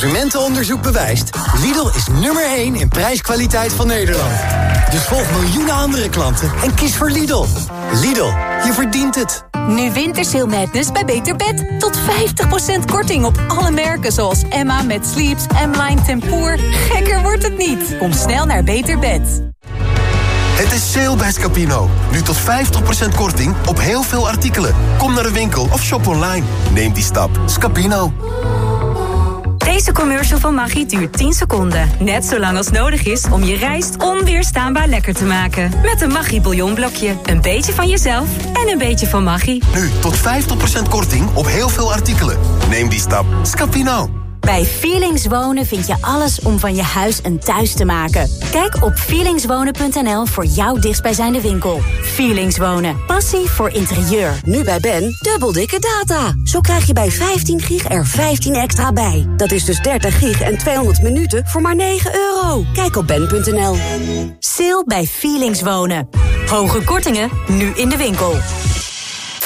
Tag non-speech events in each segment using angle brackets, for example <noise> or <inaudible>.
Consumentenonderzoek bewijst. Lidl is nummer 1 in prijskwaliteit van Nederland. Dus volg miljoenen andere klanten en kies voor Lidl. Lidl, je verdient het. Nu Wintersail Madness bij Beter Bed. Tot 50% korting op alle merken zoals Emma met Sleeps, M-Line Tempoor. Gekker wordt het niet. Kom snel naar Beter Bed. Het is sale bij Scapino. Nu tot 50% korting op heel veel artikelen. Kom naar de winkel of shop online. Neem die stap. Scapino. Deze commercial van Maggi duurt 10 seconden. Net zo lang als nodig is om je rijst onweerstaanbaar lekker te maken. Met een Maggi bouillonblokje. Een beetje van jezelf en een beetje van Maggi. Nu tot 50% korting op heel veel artikelen. Neem die stap. Scapino. Bij Feelings Wonen vind je alles om van je huis een thuis te maken. Kijk op feelingswonen.nl voor jouw dichtstbijzijnde winkel. Feelings Wonen. Passie voor interieur. Nu bij Ben, dubbel dikke data. Zo krijg je bij 15 gig er 15 extra bij. Dat is dus 30 gig en 200 minuten voor maar 9 euro. Kijk op ben.nl. Sale bij Feelings Wonen. Hoge kortingen, nu in de winkel.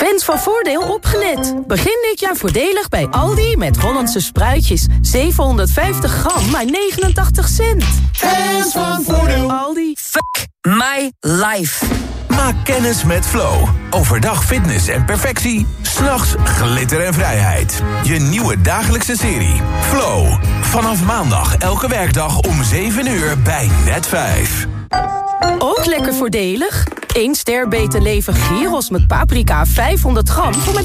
Fans van Voordeel opgelet. Begin dit jaar voordelig bij Aldi met Hollandse spruitjes. 750 gram, maar 89 cent. Fans van Voordeel. Aldi. Fuck my life. Maak kennis met Flow. Overdag fitness en perfectie. S'nachts glitter en vrijheid. Je nieuwe dagelijkse serie. Flow. Vanaf maandag elke werkdag om 7 uur bij Net 5. Ook lekker voordelig. 1 ster beter leven gyros met paprika 500 gram voor maar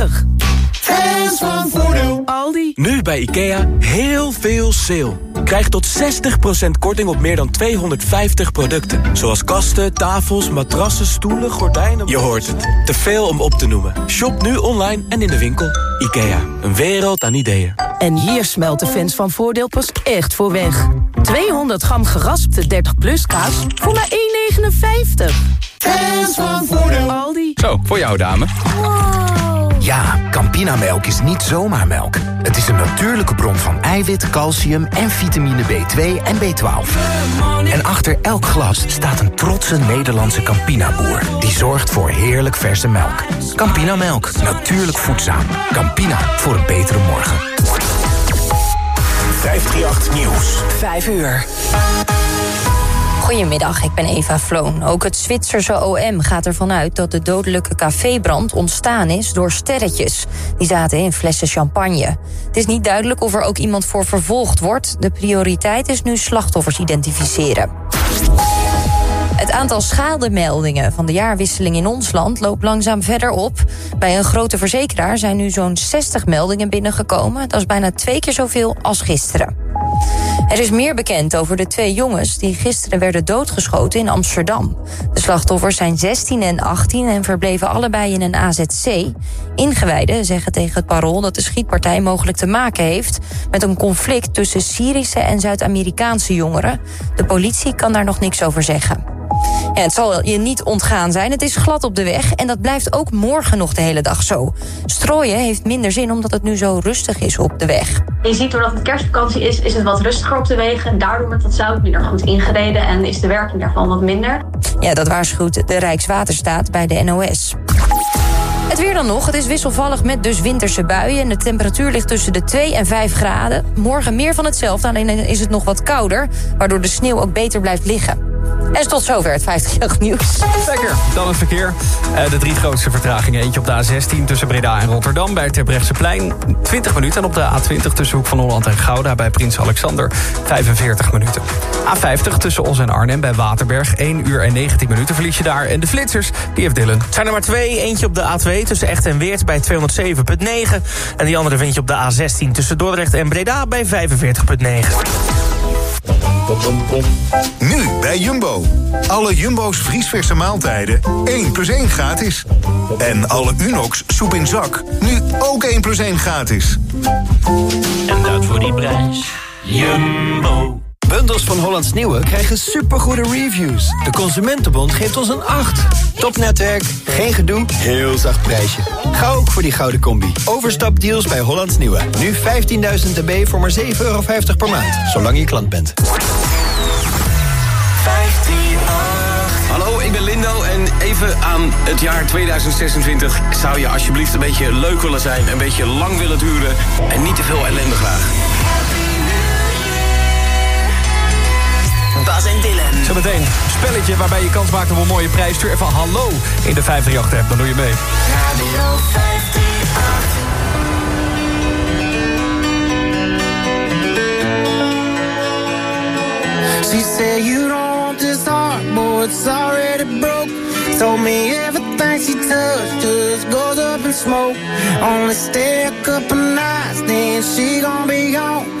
3,59. Fans van Voordeel. Aldi. Nu bij IKEA heel veel sale. Krijg tot 60% korting op meer dan 250 producten. Zoals kasten, tafels, matrassen, stoelen, gordijnen... Je hoort het. Te veel om op te noemen. Shop nu online en in de winkel. IKEA. Een wereld aan ideeën. En hier smelt de fans van Voordeel pas echt voor weg. 200 gram geraspte 30 plus kaas voor maar 1,59. Fans van Voordeel. Aldi. Zo, voor jou dame. Ja, Campinamelk is niet zomaar melk. Het is een natuurlijke bron van eiwit, calcium en vitamine B2 en B12. En achter elk glas staat een trotse Nederlandse Campina-boer... die zorgt voor heerlijk verse melk. Campinamelk, natuurlijk voedzaam. Campina, voor een betere morgen. 538 Nieuws. 5 uur. Goedemiddag, ik ben Eva Floon. Ook het Zwitserse OM gaat ervan uit dat de dodelijke cafébrand ontstaan is door sterretjes. Die zaten in flessen champagne. Het is niet duidelijk of er ook iemand voor vervolgd wordt. De prioriteit is nu slachtoffers identificeren. Het aantal schademeldingen van de jaarwisseling in ons land loopt langzaam verder op. Bij een grote verzekeraar zijn nu zo'n 60 meldingen binnengekomen. Dat is bijna twee keer zoveel als gisteren. Er is meer bekend over de twee jongens die gisteren werden doodgeschoten in Amsterdam. De slachtoffers zijn 16 en 18 en verbleven allebei in een AZC. Ingewijden zeggen tegen het parool dat de schietpartij mogelijk te maken heeft met een conflict tussen Syrische en Zuid-Amerikaanse jongeren. De politie kan daar nog niks over zeggen. Het zal je niet ontgaan zijn. Het is glad op de weg en dat blijft ook morgen nog de hele dag zo. Strooien heeft minder zin omdat het nu zo rustig is op de weg. Je ziet doordat het kerstvakantie is, is het wat rustiger op de wegen. En daardoor wordt het zout minder goed ingereden en is de werking daarvan wat minder. Ja, dat waarschuwt de Rijkswaterstaat bij de NOS. Het weer dan nog. Het is wisselvallig met dus winterse buien. En de temperatuur ligt tussen de 2 en 5 graden. Morgen meer van hetzelfde, alleen is het nog wat kouder... waardoor de sneeuw ook beter blijft liggen. En tot zover het 50 nieuws. Lekker. Dan het verkeer. Uh, de drie grootste vertragingen. Eentje op de A16 tussen Breda en Rotterdam bij Terbrechtseplein. 20 minuten. En op de A20 tussen Hoek van Holland en Gouda bij Prins Alexander. 45 minuten. A50 tussen Os en Arnhem bij Waterberg. 1 uur en 19 minuten verlies je daar. En de flitsers, die heeft Dylan. Zijn er maar twee. Eentje op de A2 tussen Echt en Weert bij 207.9. En die andere vind je op de A16 tussen Dordrecht en Breda bij 45.9. Nu bij Jumbo. Alle Jumbo's vriesverse maaltijden 1 plus 1 gratis. En alle Unox soep in zak nu ook 1 plus 1 gratis. En dat voor die prijs. Jumbo. Bundels van Hollands Nieuwe krijgen supergoede reviews. De Consumentenbond geeft ons een 8. Topnetwerk, geen gedoe, heel zacht prijsje. Ga ook voor die gouden combi. Overstapdeals bij Hollands Nieuwe. Nu 15.000 dB voor maar 7,50 euro per maand. Zolang je klant bent. Hallo, ik ben ben Lindo en even aan het jaar 2026 zou je alsjeblieft een beetje leuk willen zijn, een beetje lang willen duren en niet te veel ellende graag. Bas en Dylan. Zometeen een spelletje waarbij je kans maakt op een mooie prijs. Stuur even hallo in de 538 app, dan doe je mee. Radio 538. She said you don't want this heart, boy, it's already broke. Told me everything she touched just goes up in smoke. Only stay a couple nights, then she gon' be gone.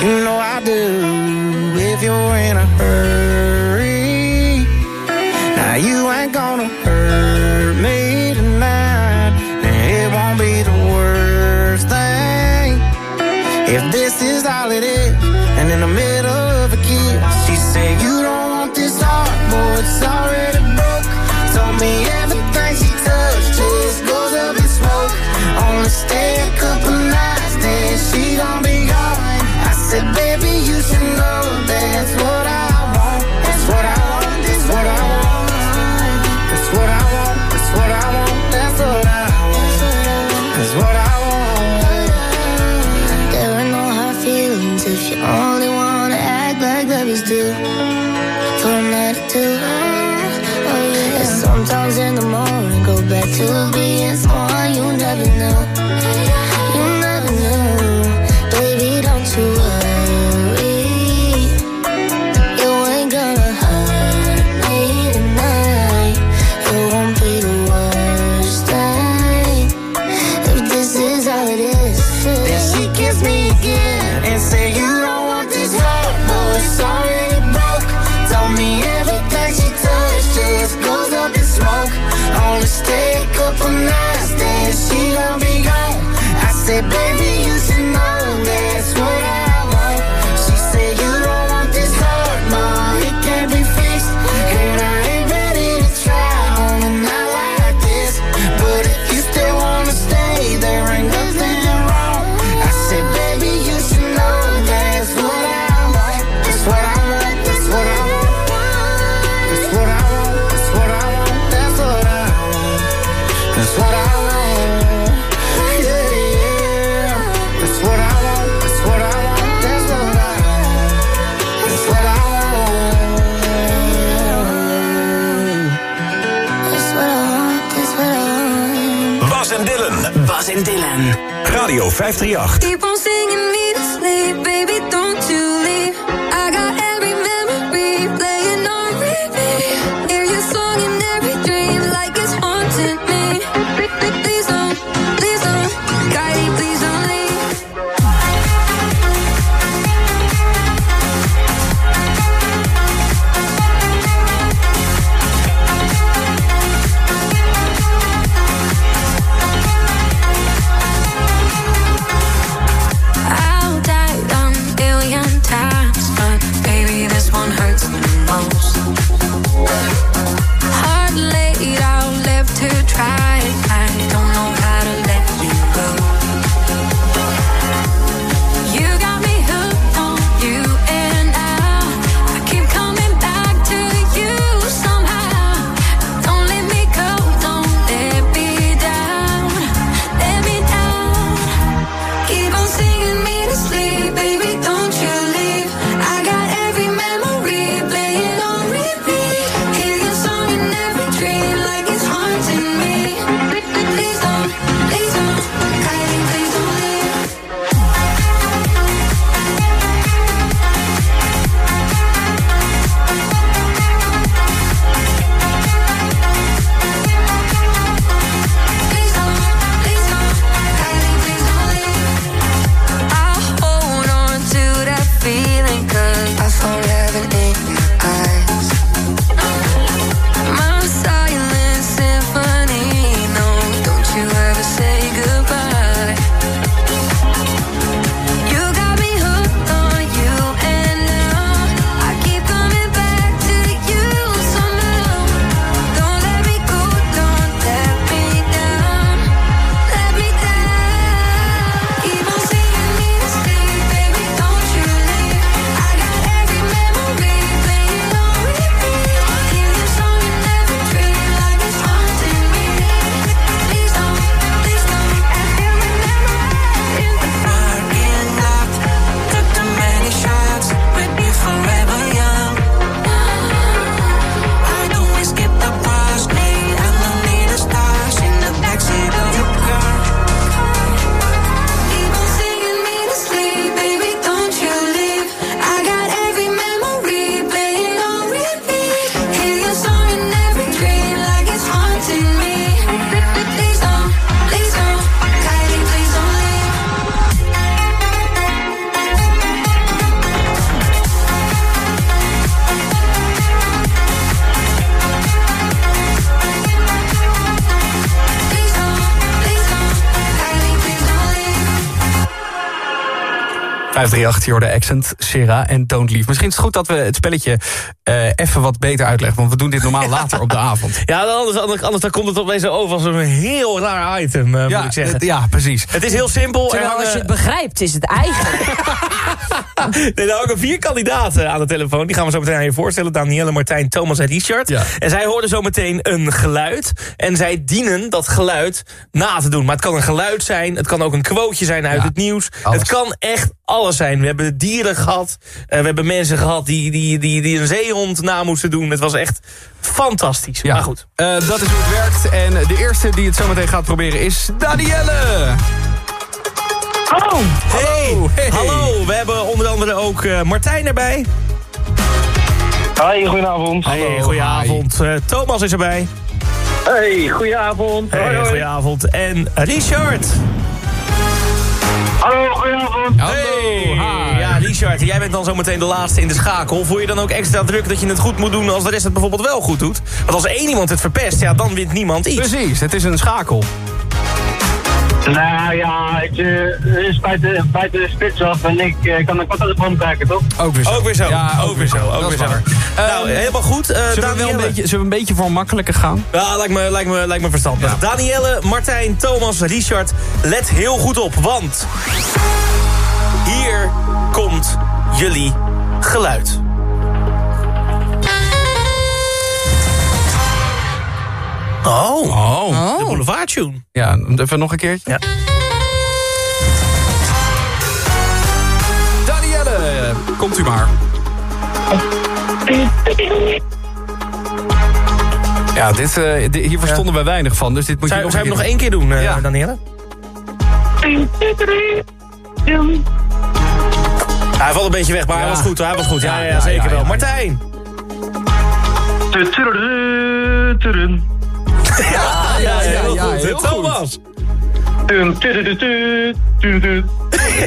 You know I do. If you're in a hurry, now you ain't gonna hurt me tonight. And it won't be the worst thing if this is all it is. And in the middle of a kiss, she said, You don't want this heart, boy, it's already 538. 538, je hoorde Accent, Sera en Don't Leave. Misschien is het goed dat we het spelletje eh, even wat beter uitleggen. Want we doen dit normaal <laughs> later op de avond. Ja, anders, anders, anders dan komt het opeens zo over als een heel raar item, eh, Ja, moet ik zeggen. ja, precies. Het is heel simpel. Terwijl Er als je het begrijpt, is het eigenlijk. <laughs> Nee, er hangen vier kandidaten aan de telefoon. Die gaan we zo meteen aan je voorstellen. Danielle, Martijn, Thomas en Richard. En zij hoorden zo meteen een geluid. En zij dienen dat geluid na te doen. Maar het kan een geluid zijn. Het kan ook een quoteje zijn uit het nieuws. alles. Het kan echt alles zijn. We hebben dieren gehad. eh, we hebben mensen gehad die, die, die, die een zeehond na moesten doen. Het was echt fantastisch. Ja. Maar goed. Eh, dat is hoe het werkt. En de eerste die het zo meteen gaat proberen is Danielle. Oh, hey. Hallo, we hebben onder andere ook eh, Martijn erbij. Hoi, goedenavond. Hey, goedenavond. Eh, Thomas is erbij. Hey, goedenavond. Hey, Hoi, hoi. goedenavond. En Richard. Hallo, goedenavond. Hey. Ja, Richard, jij bent dan zometeen de laatste in de schakel. Voel je dan ook extra druk dat je het goed moet doen als de rest het bijvoorbeeld wel goed doet? Want als één iemand het verpest, ja, dan wint niemand iets. Precies, het is een schakel. Nou ja, ik uh, spijt de, spijt de spits af en ik eh, kan een kwart uit de boom kijken, toch? Ook weer zo. Ook weer zo. Ja, ook weer zo. Ook is weer zo. waar. nou, helemaal goed. Eh Zullen we, wel een beetje, zullen we een beetje voor makkelijker gaan? Ja, lijkt me, lijkt me, lijkt me verstandig. Danielle, Martijn, Thomas, Richard, let heel goed op, want... Hier komt jullie geluid. Oh, de boulevard tune. Ja, even nog een keertje. Ja. Danielle, komt u maar. Ja, dit, eh, hier verstonden wij weinig van, dus dit moet Zou, je nog zou je een hem nog keer één keer doen, eh, Ja. Danielle? Hij valt een beetje weg, maar hij was goed. Hij was goed. Ja, ja, Ja, zeker ja, ja, wel. ja. Martijn. Ja, ja, heel ja, goed. heel goed. Thomas.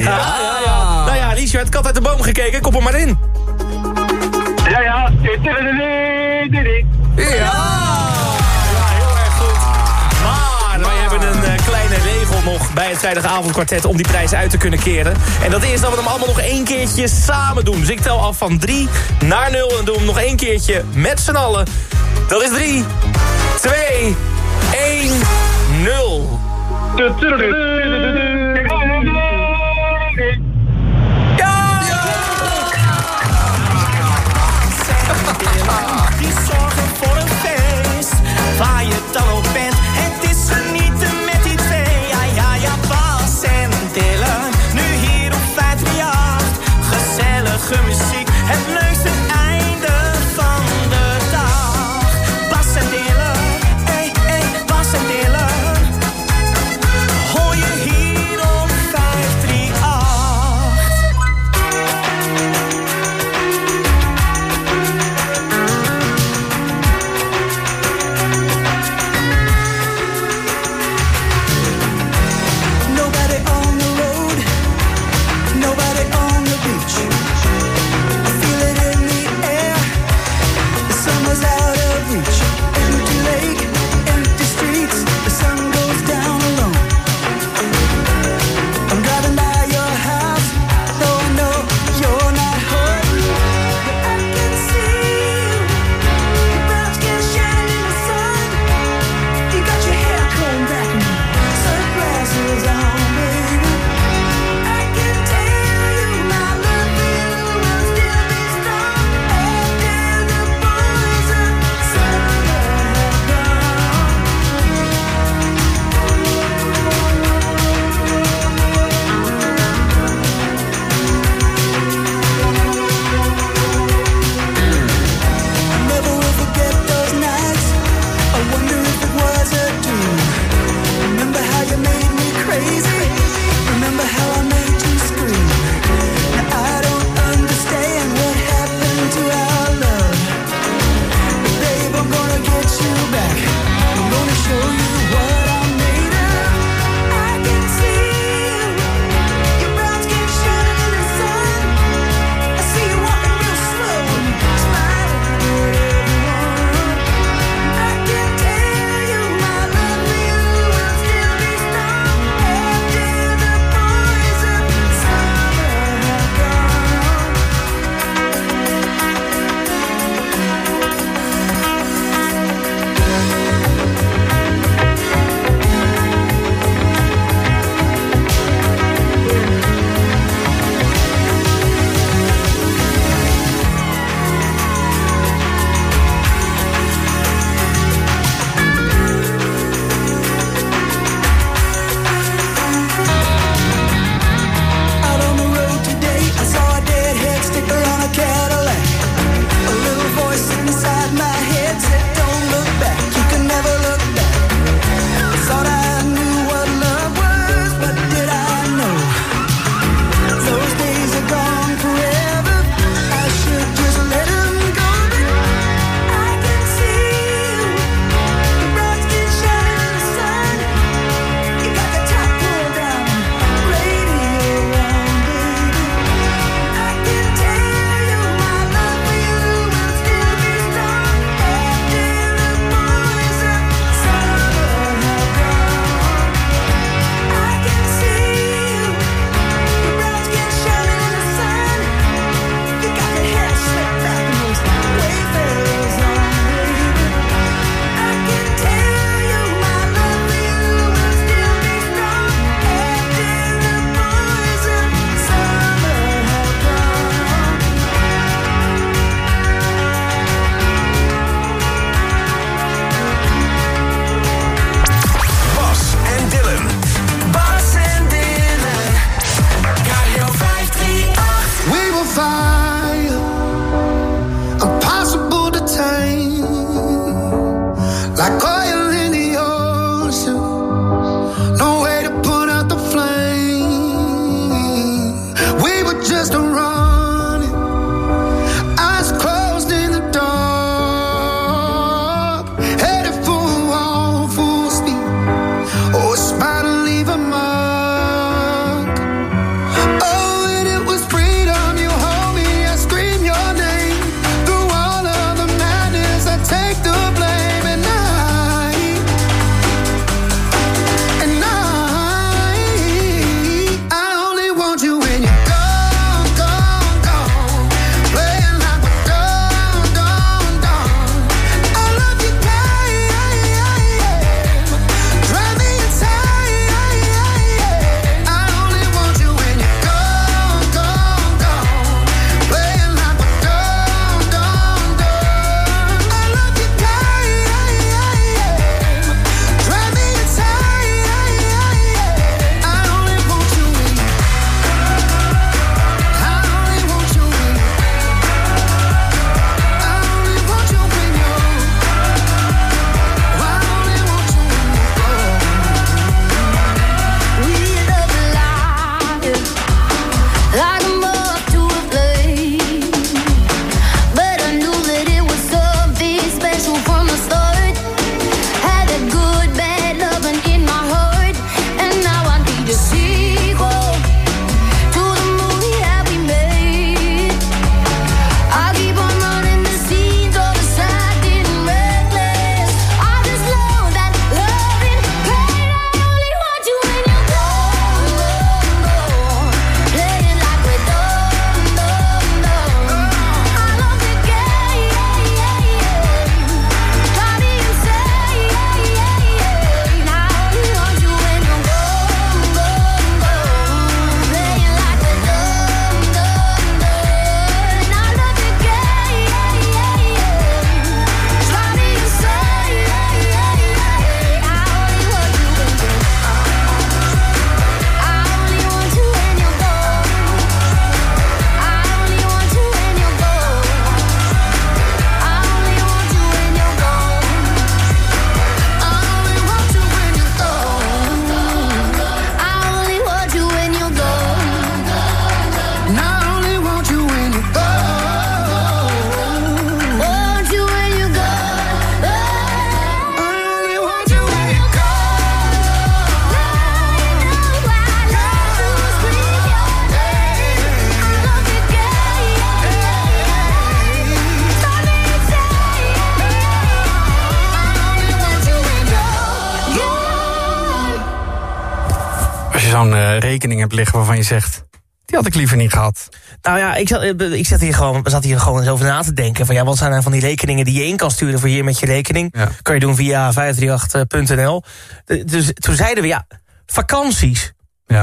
Ja, ja, ja. Nou ja, Richard, kat uit de boom gekeken. Kop er maar in. Ja, ja. Maar wij hebben een eh, kleine regel nog bij het vrijdagavondkwartet om die prijs uit te kunnen keren. En dat is dat we hem allemaal nog één keertje samen doen. Dus ik tel af van 3 naar 0 en doen hem nog één keertje met z'n allen. Dat is 3, 2, 1, 0. Rekening hebt liggen waarvan je zegt... die had ik liever niet gehad? Nou ja, ik zat, eh, ik zat hier gewoon, we zat hier gewoon eens over na te denken. Van ja, wat zijn nou van die rekeningen die je in kan sturen voor hier met je rekening? Kan je doen via 538.nl. Eh, Dus toen zeiden we, ja, vakanties.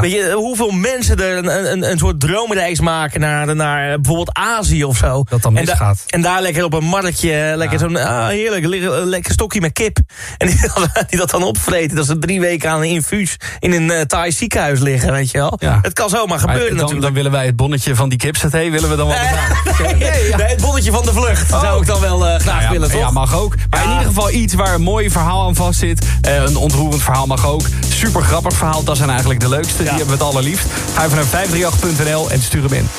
Weet je, hoeveel mensen er een, een, een soort droomreis maken naar, naar bijvoorbeeld Azië of zo. Dat dan en, da- misgaat. en daar lekker op een marktje, lekker zo'n, ah, heerlijk, le- lekker stokje met kip. En die, <laughs> die dat dan opvreten, dat ze drie weken aan een infuus in een uh, Thai ziekenhuis liggen, weet je wel. Het kan zomaar gebeuren dan, natuurlijk. Dan willen wij het bonnetje van die kipsaté, willen we dan wel. Nee, <laughs> nee, het bonnetje van de vlucht zou ik dan wel eh, graag Nou ja, willen, toch? Ja, mag ook. Maar in ieder geval iets waar een mooi verhaal aan vast zit. Eh, een ontroerend verhaal mag ook. Super grappig verhaal, dat zijn eigenlijk de leukste. Die hebben we het allerliefst. Ga even naar 538.nl en stuur hem in.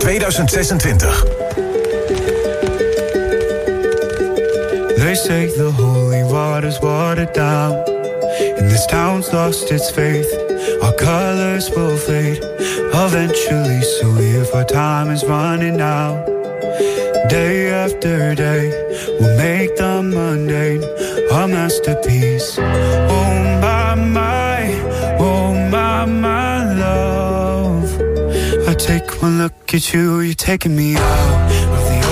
Fantastisch 2026. They say the holy water's watered down, and this town's lost its faith. Our colors will fade eventually, so if our time is running out, day after day, we'll make the mundane a masterpiece. You, you're taking me out of the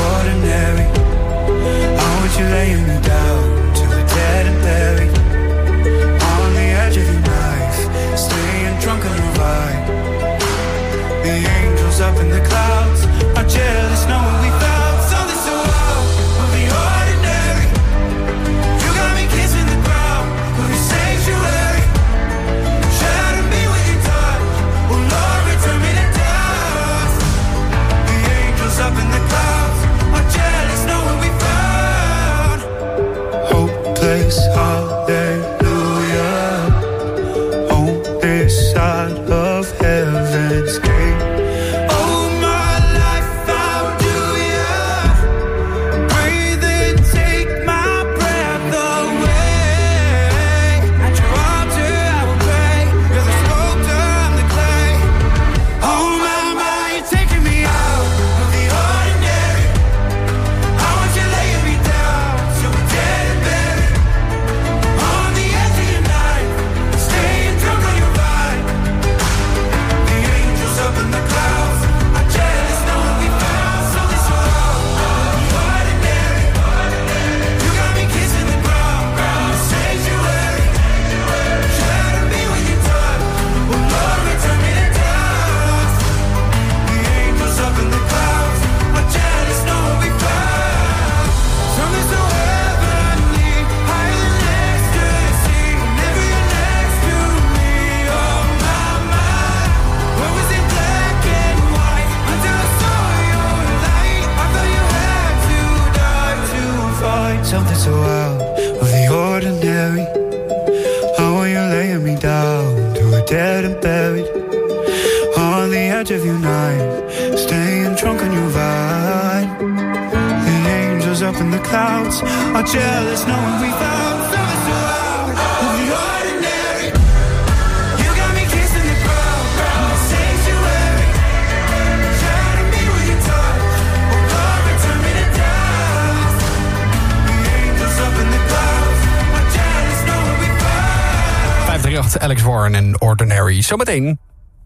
Zometeen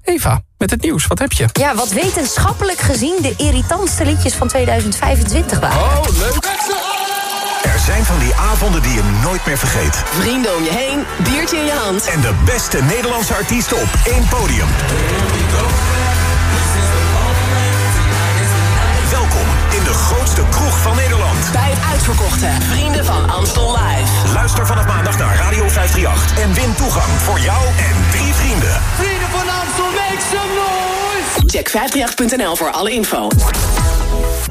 Eva, met het nieuws. Wat heb je? Ja, wat wetenschappelijk gezien de irritantste liedjes van 2025 waren. Oh, leuk. Er zijn van die avonden die je nooit meer vergeet. Vrienden om je heen, biertje in je hand. En de beste Nederlandse artiesten op één podium. Grootste kroeg van Nederland. Bij het uitverkochte Vrienden van Amstel Live. Luister vanaf maandag naar Radio 538 en win toegang voor jou en drie vrienden. Vrienden van Amstel, make some noise! Check 538.nl voor alle info.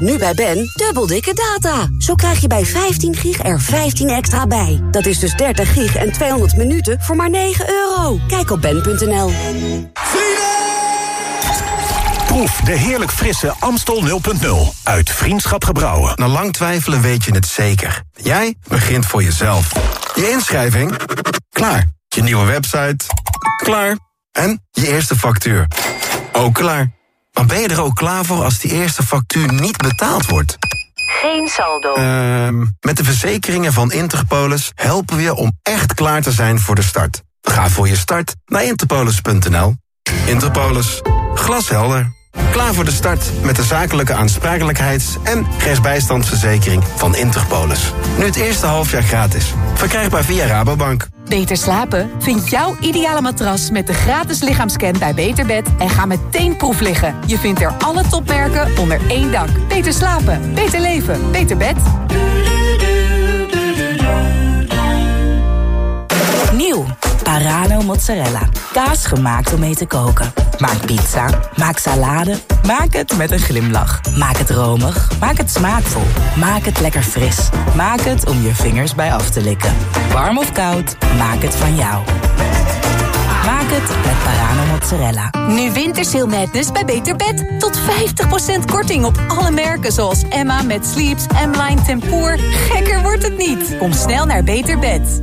Nu bij Ben, dubbel dikke data. Zo krijg je bij 15 gig er 15 extra bij. Dat is dus 30 gig en 200 minuten voor maar 9 euro. Kijk op ben.nl. Proef de heerlijk frisse Amstel 0.0 uit Vriendschap Gebrouwen. Na lang twijfelen weet je het zeker. Jij begint voor jezelf. Je inschrijving? Klaar. Je nieuwe website? Klaar. En je eerste factuur? Ook klaar. Maar ben je er ook klaar voor als die eerste factuur niet betaald wordt? Geen saldo. Ehm, met de verzekeringen van Interpolis helpen we je om echt klaar te zijn voor de start. Ga voor je start naar interpolis.nl. Interpolis. Glashelder. Klaar voor de start met de zakelijke aansprakelijkheids- en rechtsbijstandsverzekering van Interpolis. Nu het eerste halfjaar gratis. Verkrijgbaar via Rabobank. Beter slapen? Vind jouw ideale matras met de gratis lichaamscan bij Beterbed en ga meteen proef liggen. Je vindt er alle topmerken onder één dak. Beter slapen, beter leven, beter bed. Nieuw, Parano mozzarella. Kaas gemaakt om mee te koken. Maak pizza, maak salade, maak het met een glimlach. Maak het romig, maak het smaakvol. Maak het lekker fris. Maak het om je vingers bij af te likken. Warm of koud, maak het van jou. Maak het met Parano mozzarella. Nu Wintersail Madness bij Beter Bed. Tot 50% korting op alle merken zoals Emma met Sleeps, M-Line Tempoor. Gekker wordt het niet. Kom snel naar Beter Bed.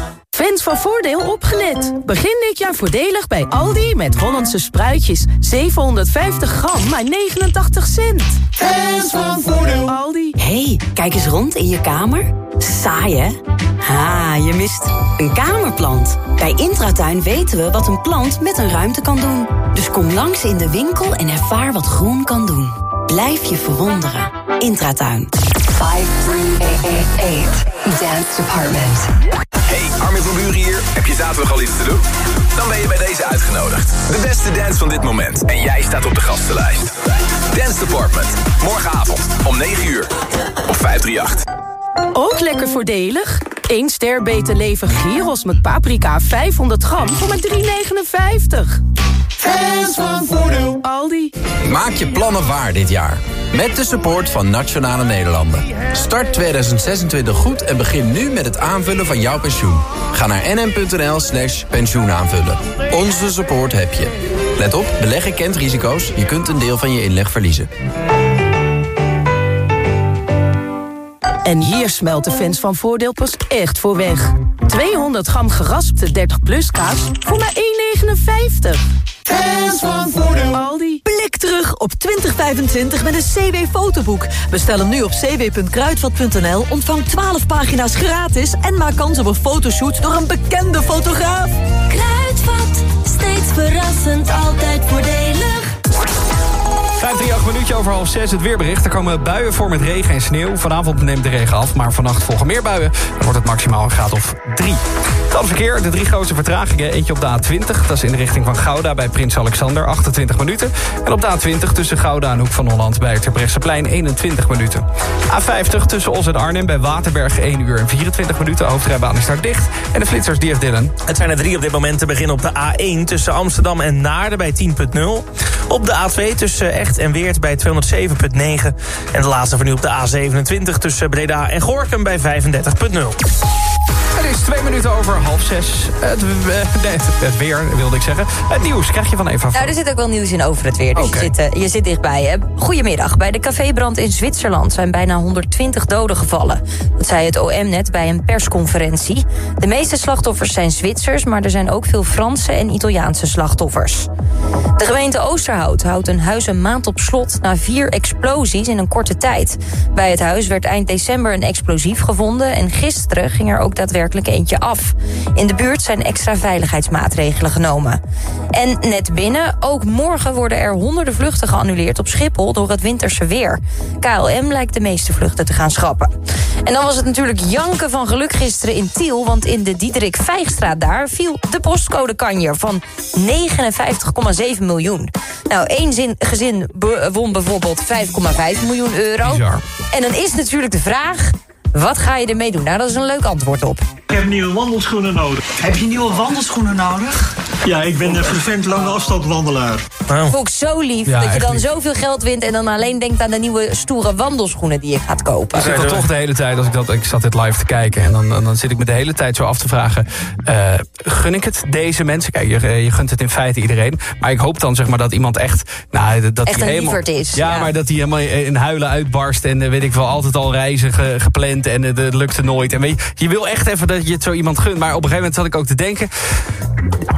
Fans van Voordeel opgelet. Begin dit jaar voordelig bij Aldi met Hollandse spruitjes. 750 gram, maar 89 cent. Fans van Voordeel. Aldi. hey, kijk eens rond in je kamer. Saai, hè? Ha, je mist een kamerplant. Bij Intratuin weten we wat een plant met een ruimte kan doen. Dus kom langs in de winkel en ervaar wat groen kan doen. Blijf je verwonderen. Intratuin. 5388 Dance Department. Armin van Buren hier. Heb je zaterdag al iets te doen? Dan ben je bij deze uitgenodigd. De beste dance van dit moment. En jij staat op de gastenlijst. Dance Department. Morgenavond om 9 uur. Op 538. Ook lekker voordelig. 1 ster beter leven gyros met paprika 500 gram voor maar 3,59. Fans van Voordeel. Aldi. Maak je plannen waar dit jaar. Met de support van Nationale Nederlanden. Start 2026 goed en begin nu met het aanvullen van jouw pensioen. Ga naar nm.nl slash pensioenaanvullen. Onze support heb je. Let op, beleggen kent risico's. Je kunt een deel van je inleg verliezen. En hier smelt de fans van Voordeel pas echt voor weg. 200 gram geraspte 30 plus kaas voor maar 1,59. Fans van Voordeel. Aldi. Blik terug op 2025 met een CW-fotoboek. Bestel hem nu op cw.kruidvat.nl, ontvang 12 pagina's gratis... en maak kans op een fotoshoot door een bekende fotograaf. Kruidvat, steeds verrassend, altijd voordelig. 538 minuutje over half 6, het weerbericht. Er komen buien voor met regen en sneeuw. Vanavond neemt de regen af, maar vannacht volgen meer buien. Dan wordt het maximaal een graad of 3. Dan verkeer, de drie grootste vertragingen. Eentje op de A20, dat is in de richting van Gouda bij Prins Alexander, 28 minuten. En op de A20 tussen Gouda en Hoek van Holland bij Terbrechtseplein, 21 minuten. A50 tussen Os en Arnhem bij Waterberg, 1 uur en 24 minuten. Hoofdrijbaan is daar dicht. En de flitsers die Dylan. Het zijn er drie op dit moment te beginnen op de A1 tussen Amsterdam en Naarden bij 10.0. Op de A2 tussen Echt en Weert bij 207.9. En de laatste van nu op de A27 tussen Breda en Gorkum bij 35.0. Het is twee minuten over half zes. Het, eh, nee, het, weer, wilde ik zeggen. Het nieuws krijg je van Eva. Nou, er zit ook wel nieuws in over het weer, dus je, zit, eh, je zit dichtbij. Hè? Goedemiddag. Bij de cafébrand in Zwitserland zijn bijna 120 doden gevallen. Dat zei het OM net bij een persconferentie. De meeste slachtoffers zijn Zwitsers, maar er zijn ook veel Franse en Italiaanse slachtoffers. De gemeente Oosterhout houdt een huis een maand op slot... na vier explosies in een korte tijd. Bij het huis werd eind december een explosief gevonden... en gisteren ging er ook daadwerkelijk eentje af. In de buurt zijn extra veiligheidsmaatregelen genomen. En net binnen, ook morgen worden er honderden vluchten geannuleerd op Schiphol... door het winterse weer. KLM lijkt de meeste vluchten te gaan schrappen. En dan was het natuurlijk janken van geluk gisteren in Tiel... want in de Diederik Vijgstraat daar viel de postcodekanjer van 59,7 miljoen. Nou, één zin, gezin won bijvoorbeeld 5,5 miljoen euro. Bizar. En dan is natuurlijk de vraag, wat ga je ermee doen? Nou, dat is een leuk antwoord op. Ik heb nieuwe wandelschoenen nodig. Heb je nieuwe wandelschoenen nodig? Ja, ik ben een frequent lange afstandwandelaar. Vond ik zo lief Ja, dat je dan lief. zoveel geld wint... en dan alleen denkt aan de nieuwe stoere wandelschoenen die je gaat kopen. Ik zit dan toch de hele tijd, als ik, dat, ik zat dit live te kijken... en dan, dan, zit ik me de hele tijd zo af te vragen... eh, gun ik het deze mensen? Kijk, je, je gunt het in feite iedereen. Maar ik hoop dan zeg maar dat iemand echt... Nou, dat Echt hij een helemaal, is, Ja, ja. maar dat hij helemaal in huilen uitbarst... en eh, weet ik wel, altijd al reizen ge- gepland... en eh, dat lukte nooit. En weet je, je wil echt even dat je het zo iemand gunt. Maar op een gegeven moment zat ik ook te denken...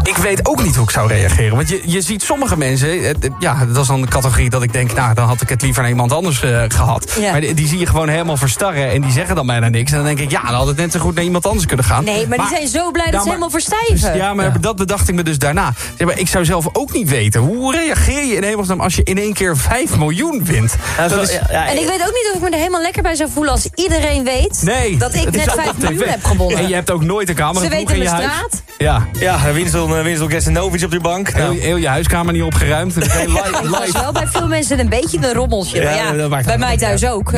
ik weet ook niet hoe ik zou reageren. Want je, je ziet sommige mensen... eh, eh, ja, dat is dan de categorie dat ik denk... nou, dan had ik het liever naar iemand anders eh, gehad. Ja. Maar die, die zie je gewoon helemaal verstarren... en die zeggen dan bijna niks. En dan denk ik, ja, dan had het net zo goed naar iemand anders kunnen gaan. Nee, maar, die zijn zo blij dat Ja, ze helemaal verstijven. Ja, maar dat bedacht ik me dus daarna. Zeg maar, ik zou zelf ook niet weten. Hoe reageer je in hemelsnaam als je in één keer 5 miljoen wint? Dat is- En ik weet ook niet of ik me er helemaal lekker bij zou voelen... als iedereen weet Nee, dat ik net ook 5 op miljoen heb gewonnen. En je hebt ook nooit een camera Ze weten in je mijn huis. straat. Ja. Ja, Winston, uh, Winston Gessenovic op je bank. Heel, heel je huiskamer niet opgeruimd. <laughs> live, Het was wel bij veel mensen een beetje een rommeltje. maar ja, bij mij thuis ook.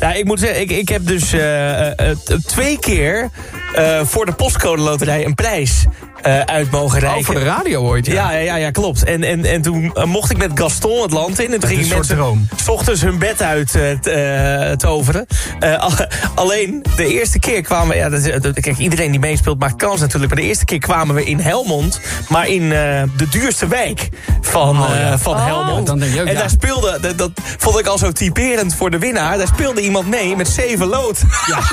Ja, ik moet zeggen, ik, ik heb dus eh, eh, eh, twee keer voor de postcode loterij een prijs eh, uit mogen. Oh, voor de radio ooit, ja. Ja, ja, ja, klopt. En, en, en toen eh, mocht ik met Gaston het land in. En toen gingen een soort mensen droom. s ochtends hun bed uit eh, eh, toveren. Eh, al- alleen, de eerste keer kwamen we... Ja, dat, kijk, iedereen die meespeelt maakt kans natuurlijk. Maar de eerste keer kwamen we in Helmond. Maar in eh, de duurste wijk van, Oh, ja. eh, van Oh. Helmond. Dan denk je ook, en ja. daar speelde, dat, dat vond ik al zo typerend voor de winnaar. Daar speelde iemand mee met zeven lood. Ja. <laughs>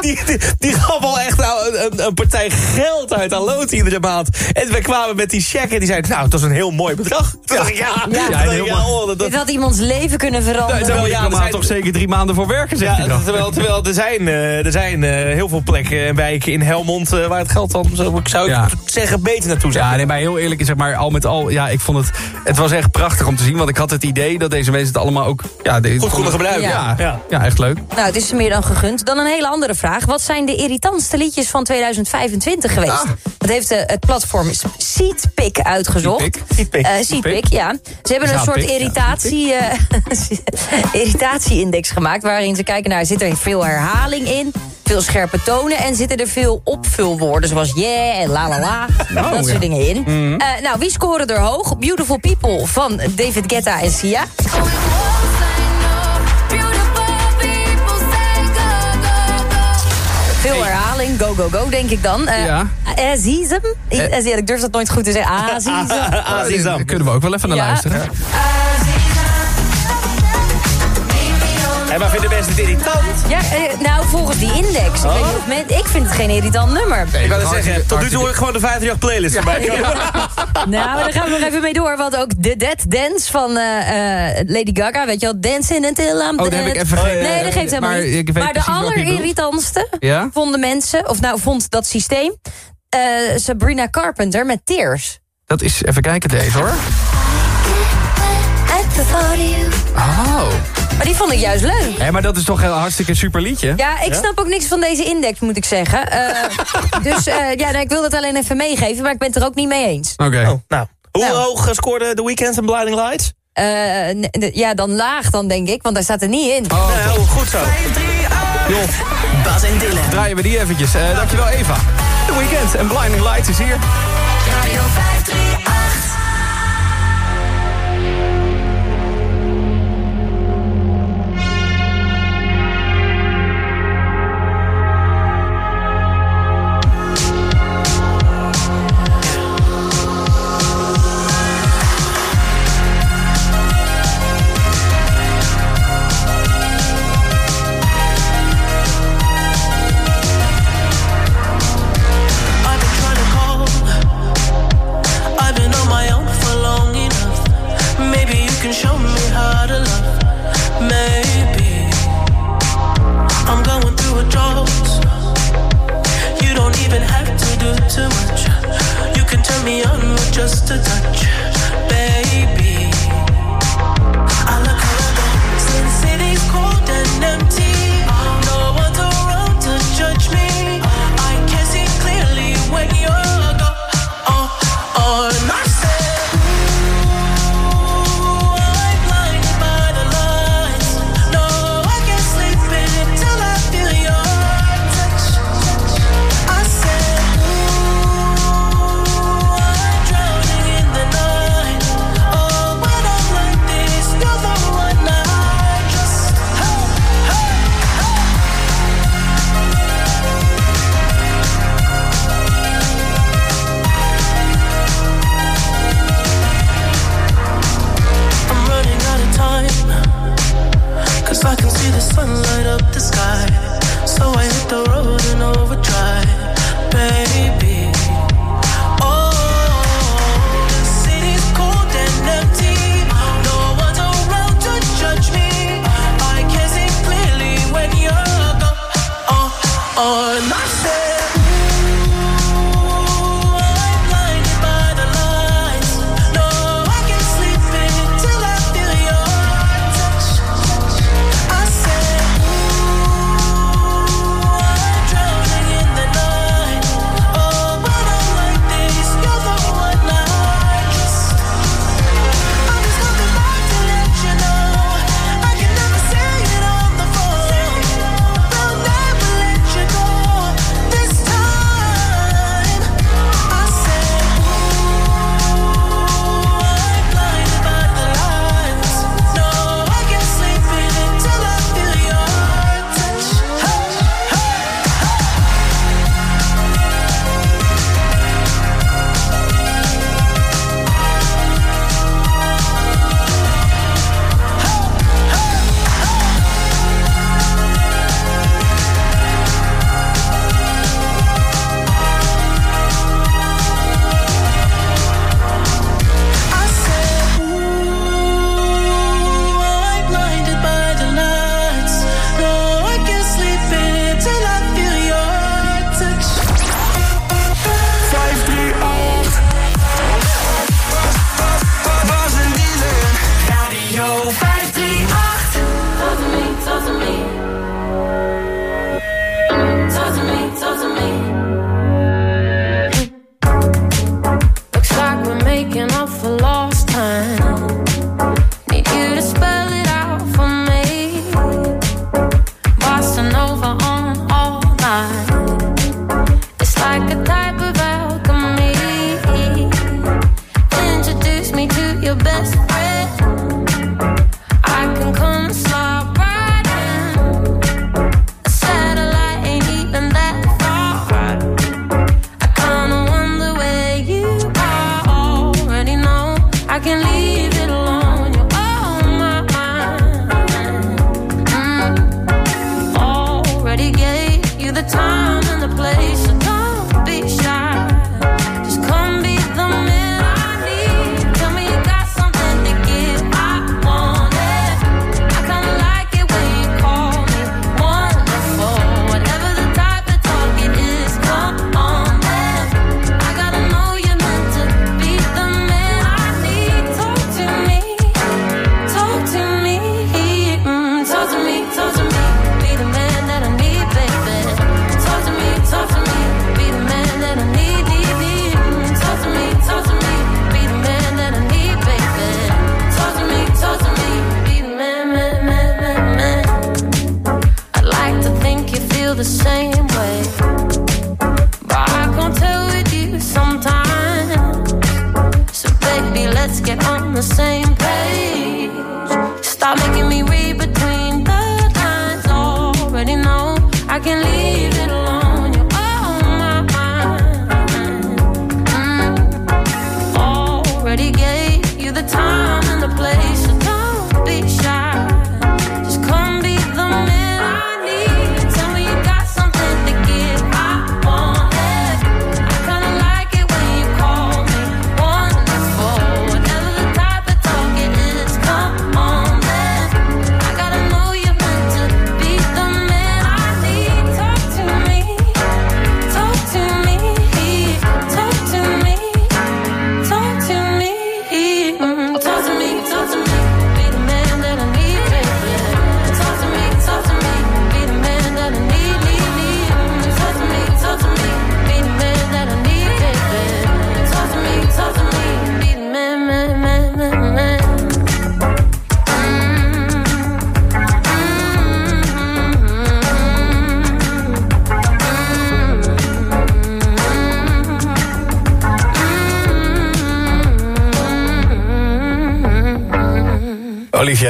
Die, die, die gaf al echt nou een, een, een partij geld uit aan lood iedere maand. En we kwamen met die check en die zei, nou, dat is een heel mooi bedrag. Toen dacht ik, ja, Ja. Ja, heel oh, dat- dat- Dit had iemands leven kunnen veranderen. Terwijl je ja, er zijn- toch zeker drie maanden voor werken, Ja, dan. terwijl, terwijl er zijn, eh, er zijn eh, heel veel plekken en wijken in Helmond... eh, waar het geld dan, zo, ik zou Ja. zeggen, beter naartoe zijn. Ja, nee, maar heel eerlijk, zeg maar, al met al, ja, ik vond het, het was echt prachtig om te zien, want ik had het idee dat deze mensen het allemaal ook, ja, de, Goed konden gebruiken. Ja, Ja. ja. echt leuk. Nou, het is ze meer dan gegund. Dan een hele andere vraag. Wat zijn de irritantste liedjes van 2025 geweest? Ah. Dat heeft eh, het platform Seatpick uitgezocht. Seatpick. Eh, Seatpick, ja. Ze hebben een soort irritatie, eh, <laughs> irritatie-index gemaakt... waarin ze kijken naar, zit er veel herhaling in... veel scherpe tonen en zitten er veel opvulwoorden... zoals yeah en la la la, Oh, dat ja. soort dingen in. Mhm. Eh, nou, wie scoren er hoog? Beautiful People van David Guetta en Sia. Veel herhaling, go, go, go, denk ik dan. Eh Ja. Azizem? Ik- Eh. durf dat nooit goed te zeggen. Azizem. <laughs> Kunnen we ook wel even naar luisteren. En waar vinden mensen het irritant? Ja, eh, nou, volgens die index. Ik, weet niet of men- ik vind het geen irritant nummer. ik wou net zeggen, tot nu toe hoor ik gewoon de 538 playlist komen. <laughs> Nou, daar gaan we nog even mee door. Want ook The Dead Dance van eh, eh, Lady Gaga. Weet je wel, dancing until I'm Oh, dead. heb ik even geen- Nee, dat geeft helemaal maar niet. Maar de allerirritantste Ja? vonden mensen... Of nou, vond dat systeem... eh, Sabrina Carpenter met Tears. Dat is, even kijken deze hoor. Oh. Maar die vond ik juist leuk. Hé, maar dat is toch een hartstikke super liedje? Ja, ik snap ook niks van deze index, moet ik zeggen. Eh, <laughs> dus eh, ja, nou, ik wil dat alleen even meegeven, maar ik ben het er ook niet mee eens. Oké. Oh, nou. Hoe hoog scoorde The Weeknd en Blinding Lights? Eh, ja, dan laag dan, denk ik, want daar staat er niet in. Oh, Nou, goed zo. Joh. Bas en Dylan. Draaien we die eventjes. Eh, dankjewel Eva. The Weekend en Blinding Lights is hier. Radio 538. on myself.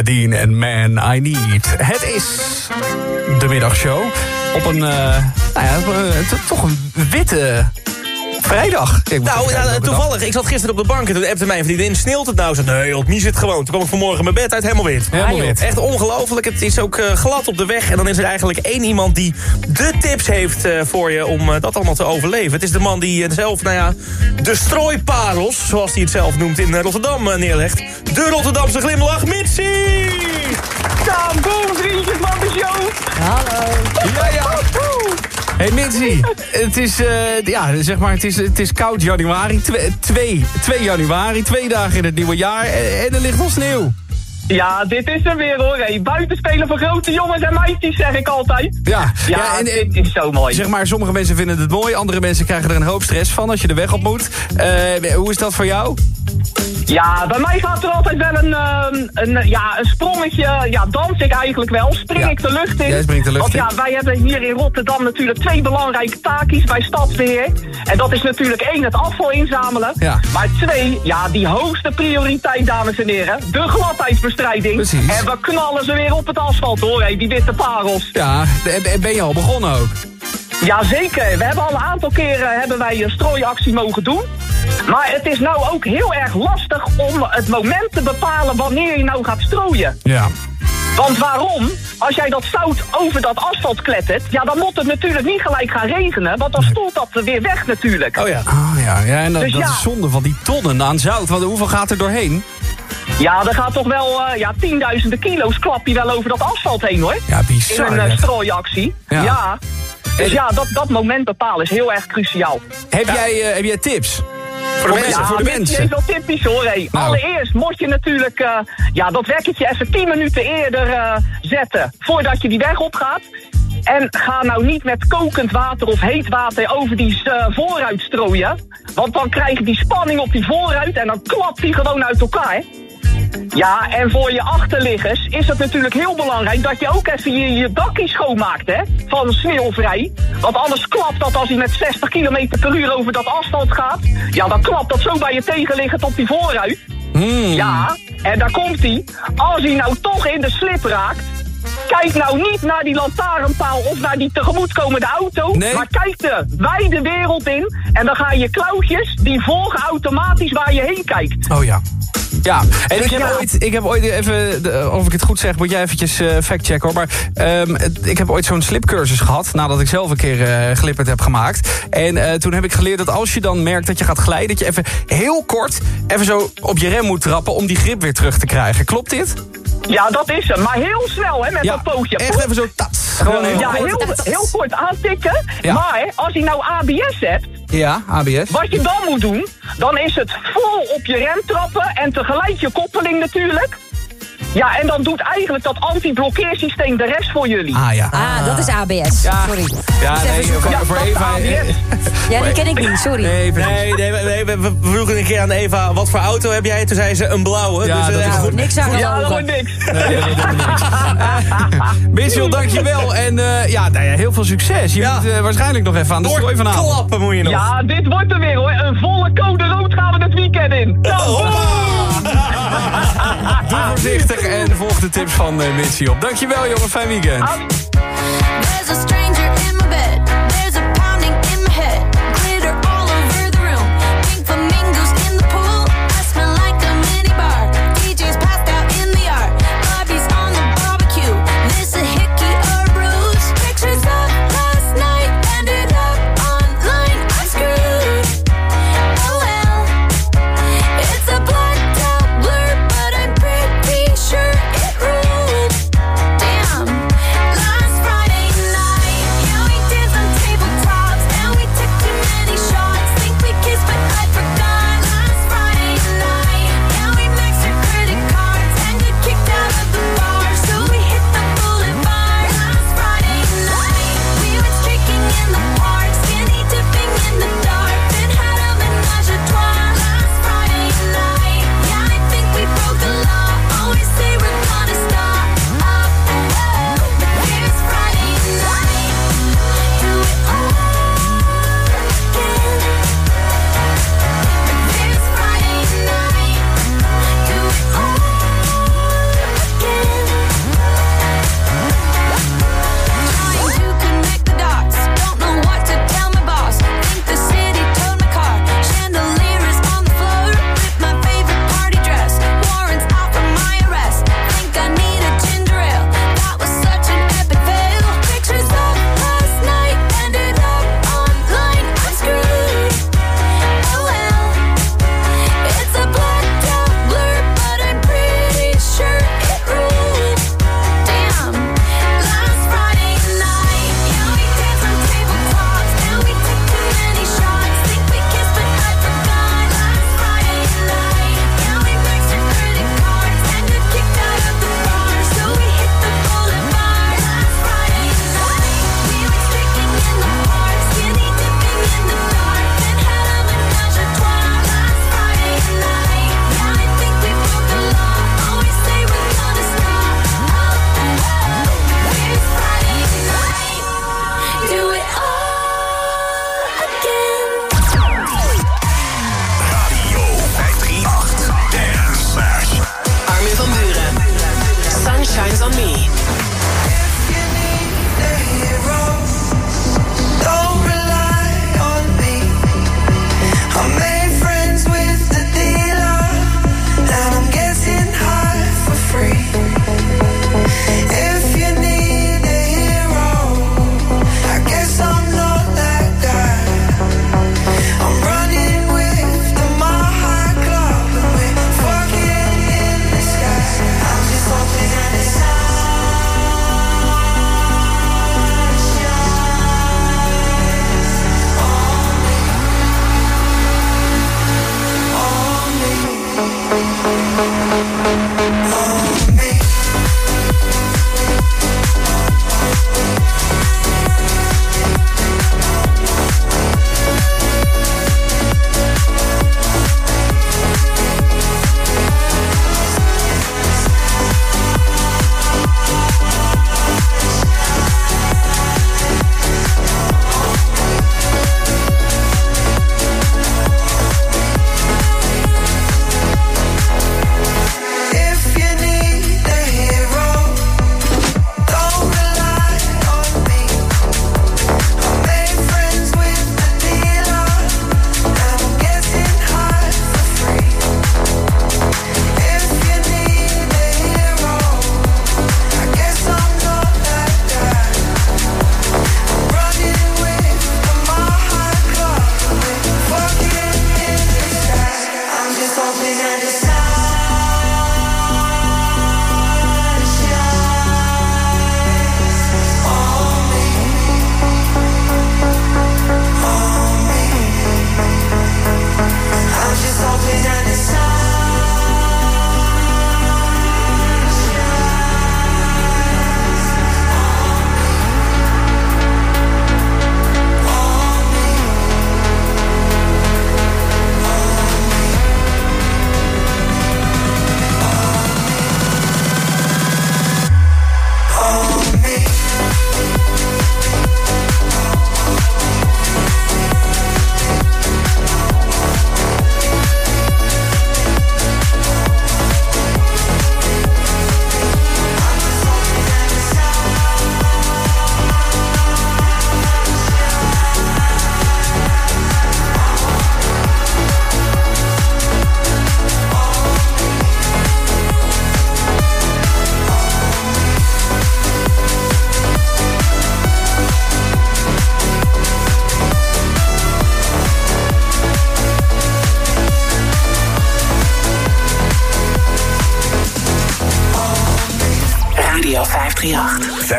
Dean en Man I Need. Het is de middagshow op een, eh, nou ja, eh, toch een witte vrijdag. Ik Nou, dag. toevallig. Ik zat gisteren op de bank en toen appte mijn vriendin... sneeuwt het nou? Ze zei, nee, niet zit gewoon. Toen kwam ik vanmorgen mijn bed uit, helemaal wit. Helemaal wit. Echt ongelooflijk. Het is ook eh, glad op de weg. En dan is er eigenlijk één iemand die de tips heeft voor je... om dat allemaal te overleven. Het is de man die zelf, nou ja... de strooiparels, zoals hij het zelf noemt, in Rotterdam neerlegt. De Rotterdamse glimlach, Mitsie! Staan, boom, vriendjes van de show. Hallo. Ja, ja. Hey Mitzi, het is, eh, ja, zeg maar, het is, het is koud januari, 2 januari, twee dagen in het nieuwe jaar en, en er ligt al sneeuw. Ja, dit is er weer hoor. Hey, buiten spelen voor grote jongens en meisjes, zeg ik altijd. Ja, Ja, en, dit is zo mooi. Zeg maar, sommige mensen vinden het mooi, andere mensen krijgen er een hoop stress van als je de weg op moet. Eh, hoe is dat voor jou? Ja, bij mij gaat er altijd wel een, ehm, een, ja, een sprongetje. Ja, dans ik eigenlijk wel. Spring Ja. ik de lucht in. Jij springt de lucht Want ja, wij hebben hier in Rotterdam natuurlijk twee belangrijke taakjes bij Stadsbeheer. En dat is natuurlijk één, het afval inzamelen. Ja. Maar twee, ja, die hoogste prioriteit, dames en heren. De gladheidsbestrijding. Precies. En we knallen ze weer op het asfalt hoor, hé, die witte parels. Ja, en- en ben je al begonnen ook? Jazeker, we hebben al een aantal keren hebben wij een strooiactie mogen doen. Maar het is nou ook heel erg lastig om het moment te bepalen wanneer je nou gaat strooien. Ja. Want waarom? Als jij dat zout over dat asfalt klettert, ja, dan moet het natuurlijk niet gelijk gaan regenen, want dan stoelt dat er weer weg natuurlijk. Oh ja. Oh ja, ja en dat, Dus dat ja. is zonde van die tonnen aan zout. Want hoeveel gaat er doorheen? Ja, er gaat toch wel eh, ja, tienduizenden kilo's klap je wel over dat asfalt heen hoor. Ja, bizar. In een eh, strooiactie. Ja. Ja. Dus ja, dat, dat moment bepalen is heel erg cruciaal. Heb, jij, eh, heb jij tips? Voor de mensen, ja, voor de dit is mensen. wel typisch hoor. hé. Nou. Allereerst moet je natuurlijk eh, ja, dat wekkertje even 10 minuten eerder eh, zetten voordat je die weg op gaat. En ga nou niet met kokend water of heet water over die eh, voorruit strooien. Want dan krijg je die spanning op die voorruit en dan klapt die gewoon uit elkaar. Ja, en voor je achterliggers is het natuurlijk heel belangrijk dat je ook even je, je dakje schoonmaakt, hè? Van sneeuwvrij. Want anders klapt dat als hij met 60 km per uur over dat asfalt gaat. Ja, dan klapt dat zo bij je tegenliggend op die voorruit. Hmm. Ja, en daar komt hij. Als hij nou toch in de slip raakt. Kijk nou niet naar die lantaarnpaal of naar die tegemoetkomende auto. Nee. Maar kijk de wijde wereld in. En dan gaan je klauwtjes, die volgen automatisch waar je heen kijkt. Oh ja. Ja, en ik heb, Ja. ooit, ik heb ooit even, de- of ik het goed zeg, moet jij eventjes eh factchecken hoor. Maar ehm, ik heb ooit zo'n slipcursus gehad, nadat ik zelf een keer eh, glipperd heb gemaakt. En eh, toen heb ik geleerd dat als je dan merkt dat je gaat glijden, dat je even heel kort even zo op je rem moet trappen om die grip weer terug te krijgen. Klopt dit? Ja, dat is hem. Maar heel snel, hè, met Ja, dat pootje. echt even zo tats. Gewoon heel ja, kort. heel, heel kort aantikken. Ja. Maar als hij nou ABS hebt, Ja, ABS. wat je dan moet doen, dan is het vol op je rem trappen en tegelijk je koppeling natuurlijk. Ja, en dan doet eigenlijk dat anti-blokkeersysteem de rest voor jullie. Ah ja. Ah, dat is ABS. Sorry. Ja, nee, voor, Ja, voor Eva... ABS. <laughs> Ja, die ken ik niet, sorry. Nee, Nee, nee, we, vroegen een keer aan Eva, wat voor auto heb jij? Toen zei ze een blauwe. Ja, dus, dat eh, is ja, goed. Niks aan Ja, dat wordt niks. Mitchell, <laughs> dankjewel. En eh, ja, nou ja, heel veel succes. Je Ja. moet eh, waarschijnlijk nog even aan de strooi vanavond. klappen moet je nog. Ja, dit wordt er weer hoor. Een volle code rood gaan we het weekend in. <laughs> Nou, Doe voorzichtig en volg de tips van eh, Mitsi op. Dankjewel jongen, fijn weekend.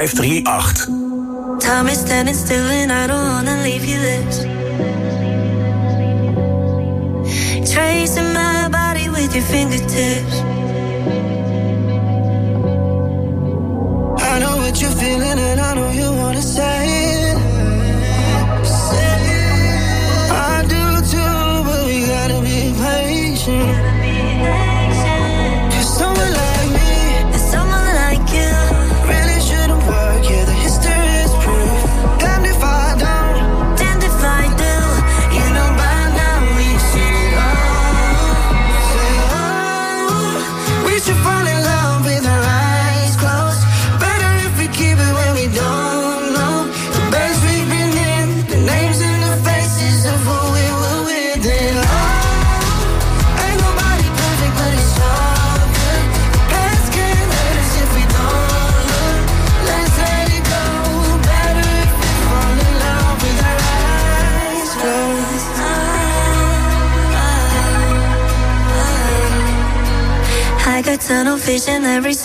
538. Time is standing still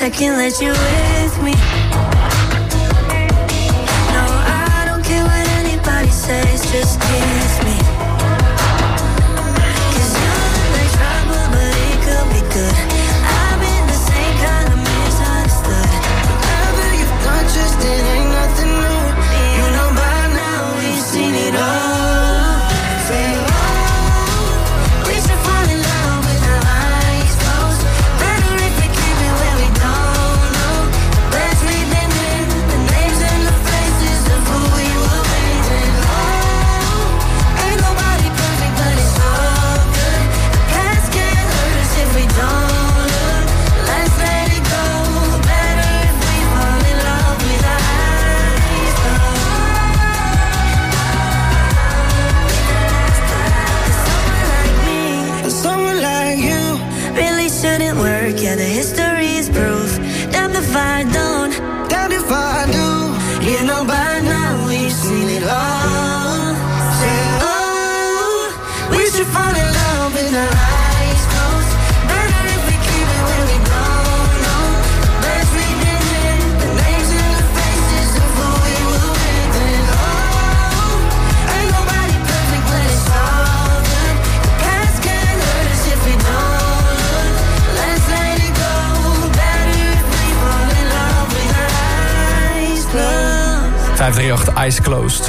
I can't let you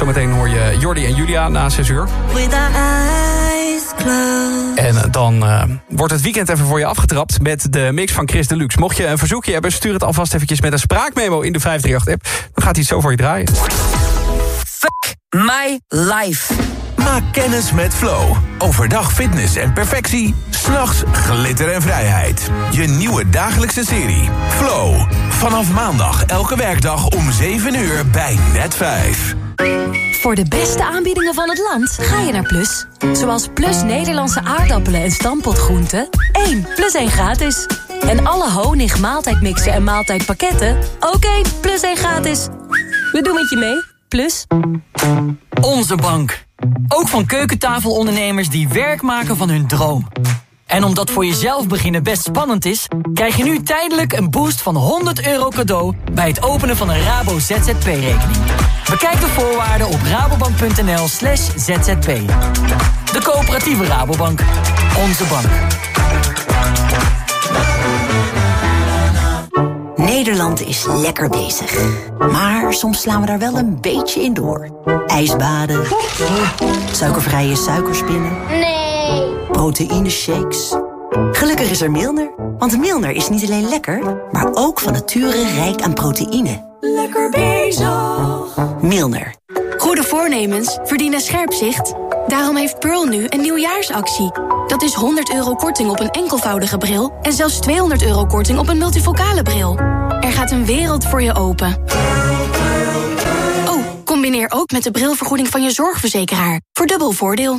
Zometeen hoor je Jordi en Julia na 6 uur. En eh, dan eh, wordt het weekend even voor je afgetrapt met de mix van Chris Deluxe. Mocht je een verzoekje hebben, stuur het alvast eventjes met een spraakmemo in de 538-app. Dan gaat hij het zo voor je draaien. Fuck my life. Maak kennis met Flow. Overdag fitness en perfectie. S'nachts glitter en vrijheid. Je nieuwe dagelijkse serie. Flow. Vanaf maandag elke werkdag om 7 uur bij Net 5. Voor de beste aanbiedingen van het land ga je naar Plus. Zoals Plus Nederlandse aardappelen en stampotgroenten. 1 plus 1 gratis. En alle honig, maaltijdmixen en maaltijdpakketten. Ook 1 plus 1 gratis. We doen het je mee. Plus. Onze bank. Ook van keukentafelondernemers die werk maken van hun droom. En omdat voor jezelf beginnen best spannend is... krijg je nu tijdelijk een boost van 100 euro cadeau... bij het openen van een Rabo ZZP-rekening. Bekijk de voorwaarden op rabobank.nl slash zzp. De coöperatieve Rabobank. Onze bank. Nederland is lekker bezig. Maar soms slaan we daar wel een beetje in door. Ijsbaden. Suikervrije suikerspinnen. Nee. Proteïneshakes. Gelukkig is er Milner. Want Milner is niet alleen lekker, maar ook van nature rijk aan proteïne. Lekker bezig. Milner. Goede voornemens verdienen scherp zicht. Daarom heeft Pearl nu een nieuwjaarsactie. Dat is 100 euro korting op een enkelvoudige bril... en zelfs 200 euro korting op een multifocale bril. Er gaat een wereld voor je open. Oh, combineer ook met de brilvergoeding van je zorgverzekeraar. Voor dubbel voordeel.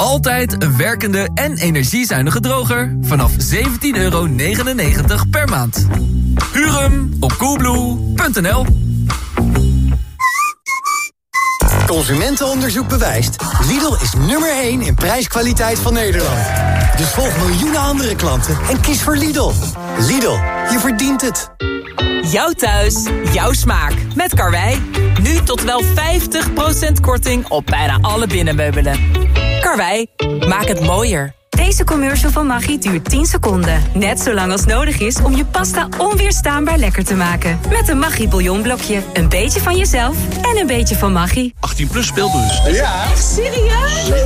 Altijd een werkende en energiezuinige droger vanaf 17,99 euro per maand. Huur hem op coolblue.nl. Consumentenonderzoek bewijst. Lidl is nummer 1 in prijskwaliteit van Nederland. Dus volg miljoenen andere klanten en kies voor Lidl. Lidl, je verdient het. Jouw thuis, jouw smaak. Met Karwei. Nu tot wel 50% korting op bijna alle binnenmeubelen. Karwei, maak het mooier. Deze commercial van Maggi duurt 10 seconden. Net zo lang als nodig is om je pasta onweerstaanbaar lekker te maken. Met een Maggi bouillonblokje. Een beetje van jezelf en een beetje van Maggi. 18 plus speelbus. Ja. Echt serieus?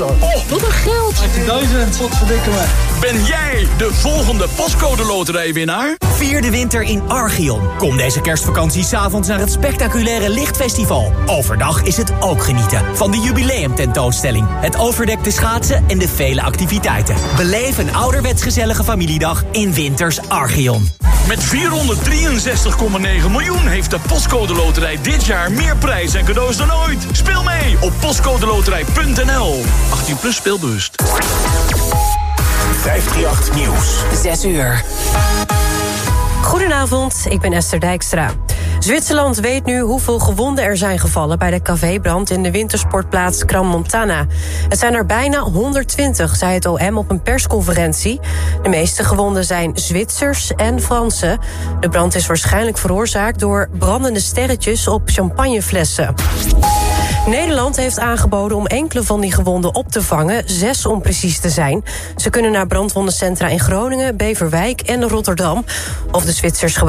Oh, wat een geld. 18.000, wat verdikken me. Ben jij de volgende pascode loterijwinnaar? Vier de winter in Archeon. Kom deze kerstvakantie s'avonds naar het spectaculaire Lichtfestival. Overdag is het ook genieten van de jubileumtentoonstelling, het overdekte schaatsen en de vele activiteiten. Beleef een ouderwets gezellige familiedag in Winters Archeon. Met 463,9 miljoen heeft de Postcode Loterij dit jaar meer prijs en cadeaus dan ooit. Speel mee op postcodeloterij.nl. 18 plus speelbewust. 538 Nieuws. 6 uur. Goedenavond, ik ben Esther Dijkstra. Zwitserland weet nu hoeveel gewonden er zijn gevallen... bij de cafébrand in de wintersportplaats Gran Montana. Het zijn er bijna 120, zei het OM op een persconferentie. De meeste gewonden zijn Zwitsers en Fransen. De brand is waarschijnlijk veroorzaakt door brandende sterretjes op champagneflessen. Nederland heeft aangeboden om enkele van die gewonden op te vangen, zes om precies te zijn. Ze kunnen naar brandwondencentra in Groningen, Beverwijk en Rotterdam. Of de Zwitsers